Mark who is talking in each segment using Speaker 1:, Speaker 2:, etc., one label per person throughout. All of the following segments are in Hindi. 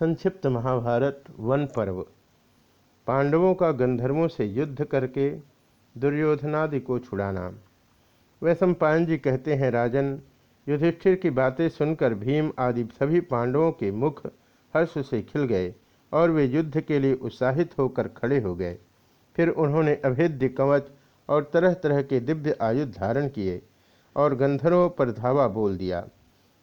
Speaker 1: संक्षिप्त महाभारत वन पर्व। पांडवों का गंधर्वों से युद्ध करके दुर्योधनादि को छुड़ाना। वैशंपायन जी कहते हैं, राजन, युधिष्ठिर की बातें सुनकर भीम आदि सभी पांडवों के मुख हर्ष से खिल गए और वे युद्ध के लिए उत्साहित होकर खड़े हो गए। फिर उन्होंने अभेद्य कवच और तरह तरह के दिव्य आयुध धारण किए और गंधर्वों पर धावा बोल दिया।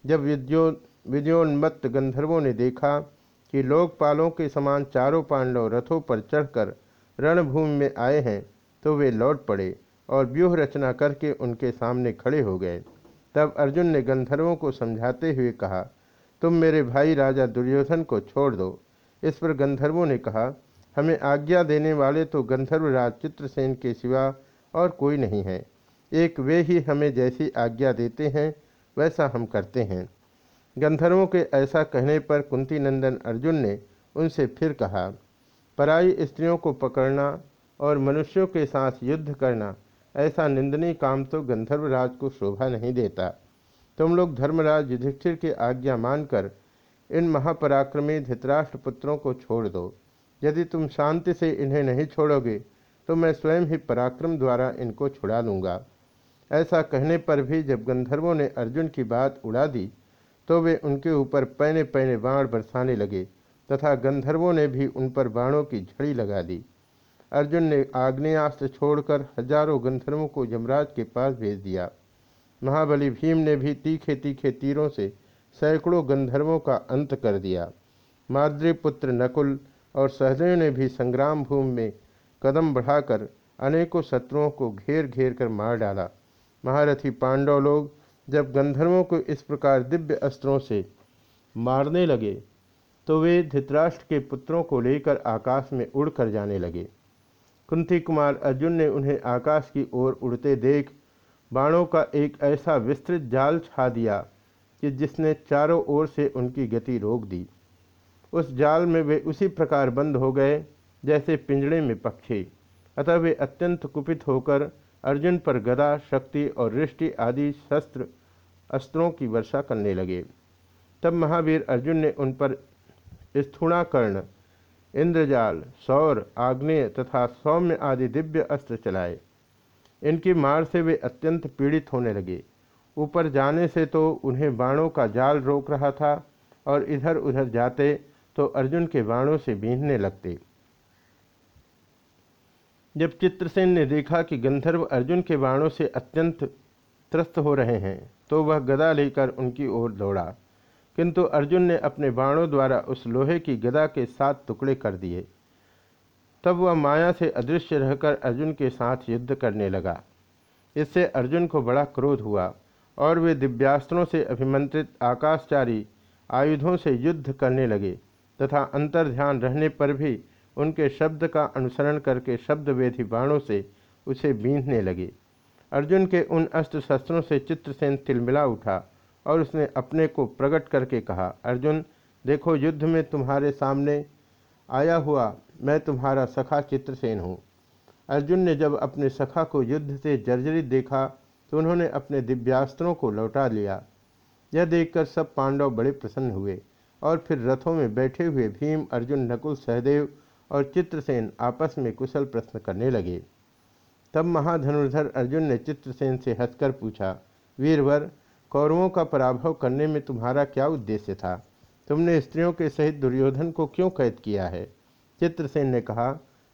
Speaker 1: जब विद्यो विजयोन्मत्त गंधर्वों ने देखा कि लोकपालों के समान चारों पांडव रथों पर चढ़कर रणभूमि में आए हैं तो वे लौट पड़े और व्यूह रचना करके उनके सामने खड़े हो गए। तब अर्जुन ने गंधर्वों को समझाते हुए कहा, तुम मेरे भाई राजा दुर्योधन को छोड़ दो। इस पर गंधर्वों ने कहा, हमें आज्ञा देने वाले तो गंधर्व राज चित्रसेन के सिवा और कोई नहीं है। एक वे ही हमें जैसी आज्ञा देते हैं, वैसा हम करते हैं। गंधर्वों के ऐसा कहने पर कुंती नंदन अर्जुन ने उनसे फिर कहा, पराई स्त्रियों को पकड़ना और मनुष्यों के साथ युद्ध करना, ऐसा निंदनीय काम तो गंधर्वराज को शोभा नहीं देता। तुम लोग धर्मराज युधिष्ठिर की आज्ञा मानकर इन महापराक्रमी धृतराष्ट्र पुत्रों को छोड़ दो। यदि तुम शांति से इन्हें नहीं छोड़ोगे तो मैं स्वयं ही पराक्रम द्वारा इनको छुड़ा लूँगा ऐसा कहने पर भी जब गंधर्वों ने अर्जुन की बात उड़ा दी तो वे उनके ऊपर पैने पैने बाण बरसाने लगे, तथा गंधर्वों ने भी उन पर बाणों की झड़ी लगा दी। अर्जुन ने आग्नेयास्त्र छोड़कर हज़ारों गंधर्वों को यमराज के पास भेज दिया। महाबली भीम ने भी तीखे तीखे तीरों से सैकड़ों गंधर्वों का अंत कर दिया। माद्रीपुत्र नकुल और सहदेव ने भी संग्राम भूमि में कदम बढ़ाकर अनेकों शत्रुओं को घेर घेर कर मार डाला। महारथी पांडव लोग जब गंधर्वों को इस प्रकार दिव्य अस्त्रों से मारने लगे तो वे धृतराष्ट्र के पुत्रों को लेकर आकाश में उड़कर जाने लगे। कुंती कुमार अर्जुन ने उन्हें आकाश की ओर उड़ते देख, बाणों का एक ऐसा विस्तृत जाल छा दिया कि जिसने चारों ओर से उनकी गति रोक दी। उस जाल में वे उसी प्रकार बंद हो गए जैसे पिंजड़े में पक्षी। अतः वे अत्यंत कुपित होकर अर्जुन पर गदा, शक्ति और रिष्टि आदि शस्त्र, अस्त्रों की वर्षा करने लगे। तब महावीर अर्जुन ने उन पर स्थूणाकर्ण, इंद्रजाल, सौर, आग्नेय तथा सौम्य आदि दिव्य अस्त्र चलाए। इनकी मार से वे अत्यंत पीड़ित होने लगे। ऊपर जाने से तो उन्हें बाणों का जाल रोक रहा था और इधर उधर जाते तो अर्जुन के बाणों से बीनने लगते। जब चित्रसेन ने देखा कि गंधर्व अर्जुन के बाणों से अत्यंत त्रस्त हो रहे हैं तो वह गदा लेकर उनकी ओर दौड़ा। किंतु अर्जुन ने अपने बाणों द्वारा उस लोहे की गदा के सात टुकड़े कर दिए। तब वह माया से अदृश्य रहकर अर्जुन के साथ युद्ध करने लगा। इससे अर्जुन को बड़ा क्रोध हुआ और वे दिव्यास्त्रों से अभिमंत्रित आकाशचारी आयुधों से युद्ध करने लगे तथा अंतर ध्यान रहने पर भी उनके शब्द का अनुसरण करके शब्दवेधी बाणों से उसे बींधने लगे। अर्जुन के उन अस्त्र शस्त्रों से चित्रसेन तिलमिला उठा और उसने अपने को प्रकट करके कहा, अर्जुन, देखो युद्ध में तुम्हारे सामने आया हुआ मैं तुम्हारा सखा चित्रसेन हूँ। अर्जुन ने जब अपने सखा को युद्ध से जर्जरित देखा तो उन्होंने अपने दिव्यास्त्रों को लौटा लिया। यह देखकर सब पांडव बड़े प्रसन्न हुए और फिर रथों में बैठे हुए भीम, अर्जुन, नकुल, सहदेव और चित्रसेन आपस में कुशल प्रश्न करने लगे। तब महाधनुर्धर अर्जुन ने चित्रसेन से हंसकर पूछा, वीरवर, कौरवों का पराभव करने में तुम्हारा क्या उद्देश्य था? तुमने स्त्रियों के सहित दुर्योधन को क्यों कैद किया है? चित्रसेन ने कहा,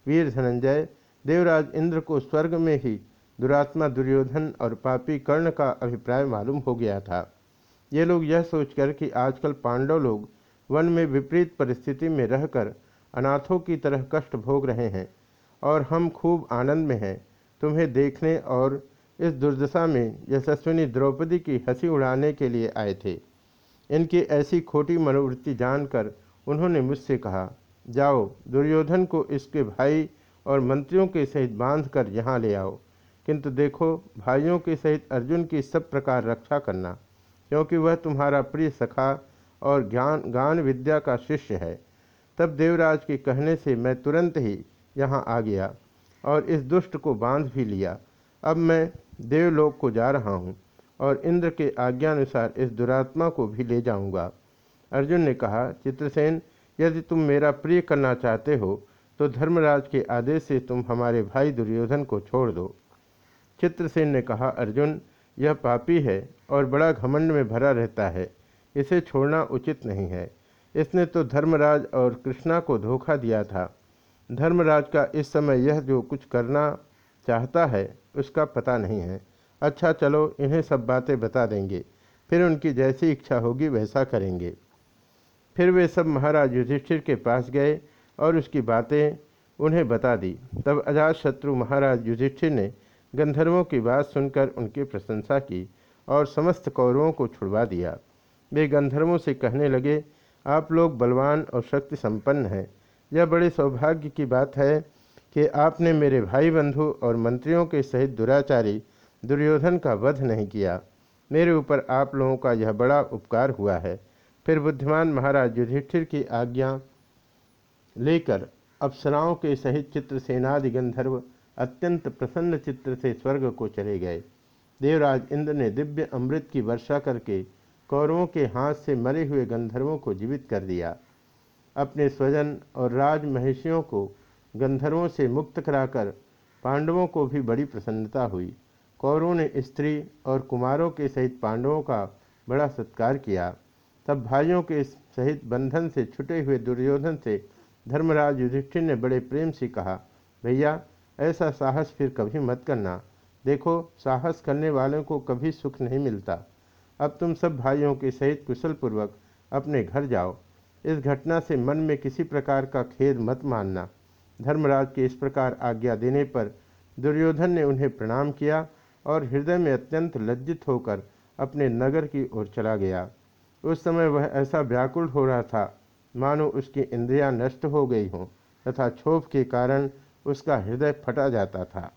Speaker 1: वीर धनंजय, देवराज इंद्र को स्वर्ग में ही दुरात्मा दुर्योधन और पापी कर्ण का अभिप्राय मालूम हो गया था। ये लोग यह सोचकर कि आजकल पांडव लोग वन में विपरीत परिस्थिति में रहकर अनाथों की तरह कष्ट भोग रहे हैं और हम खूब आनंद में हैं। तुम्हें देखने और इस दुर्दशा में यशस्विनी द्रौपदी की हँसी उड़ाने के लिए आए थे। इनकी ऐसी खोटी मनोवृत्ति जानकर उन्होंने मुझसे कहा, जाओ, दुर्योधन को इसके भाई और मंत्रियों के सहित बाँध कर यहाँ ले आओ। किंतु देखो, भाइयों के सहित अर्जुन की सब प्रकार रक्षा करना, क्योंकि वह तुम्हारा प्रिय सखा और ज्ञान गान विद्या का शिष्य है। तब देवराज के कहने से मैं तुरंत ही यहाँ आ गया और इस दुष्ट को बाँध भी लिया। अब मैं देवलोक को जा रहा हूँ और इंद्र के आज्ञानुसार इस दुरात्मा को भी ले जाऊँगा। अर्जुन ने कहा, चित्रसेन, यदि तुम मेरा प्रिय करना चाहते हो तो धर्मराज के आदेश से तुम हमारे भाई दुर्योधन को छोड़ दो। चित्रसेन ने कहा, अर्जुन, यह पापी है और बड़ा घमंड में भरा रहता है। इसे छोड़ना उचित नहीं है। इसने तो धर्मराज और कृष्णा को धोखा दिया था। धर्मराज का इस समय यह जो कुछ करना चाहता है, उसका पता नहीं है। अच्छा चलो, इन्हें सब बातें बता देंगे। फिर उनकी जैसी इच्छा होगी, वैसा करेंगे। फिर वे सब महाराज युधिष्ठिर के पास गए और उसकी बातें उन्हें बता दी। तब अजात शत्रु महाराज युधिष्ठिर ने गंधर्वों की बात सुनकर उनकी प्रशंसा की और समस्त कौरवों को छुड़वा दिया। वे गंधर्वों से कहने लगे आप लोग बलवान और शक्ति संपन्न हैं। यह बड़े सौभाग्य की बात है कि आपने मेरे भाई बंधु और मंत्रियों के सहित दुराचारी, दुर्योधन का वध नहीं किया। मेरे ऊपर आप लोगों का यह बड़ा उपकार हुआ है। फिर बुद्धिमान महाराज युधिष्ठिर की आज्ञा लेकर अप्सराओं के सहित चित्रसेनादि गंधर्व अत्यंत प्रसन्न चित्र से स्वर्ग को चले गए। देवराज इंद्र ने दिव्य अमृत की वर्षा करके कौरवों के हाथ से मरे हुए गंधर्वों को जीवित कर दिया। अपने स्वजन और राज महिषियों को गंधर्वों से मुक्त कराकर पांडवों को भी बड़ी प्रसन्नता हुई। कौरवों ने स्त्री और कुमारों के सहित पांडवों का बड़ा सत्कार किया। तब भाइयों के सहित बंधन से छुटे हुए दुर्योधन से धर्मराज युधिष्ठिर ने बड़े प्रेम से कहा, भैया, ऐसा साहस फिर कभी मत करना। देखो, साहस करने वालों को कभी सुख नहीं मिलता। अब तुम सब भाइयों के सहित कुशलपूर्वक अपने घर जाओ। इस घटना से मन में किसी प्रकार का खेद मत मानना। धर्मराज के इस प्रकार आज्ञा देने पर दुर्योधन ने उन्हें प्रणाम किया और हृदय में अत्यंत लज्जित होकर अपने नगर की ओर चला गया। उस समय वह ऐसा व्याकुल हो रहा था, मानो उसकी इंद्रियाँ नष्ट हो गई हों, तथा क्षोभ के कारण उसका हृदय फटा जाता था।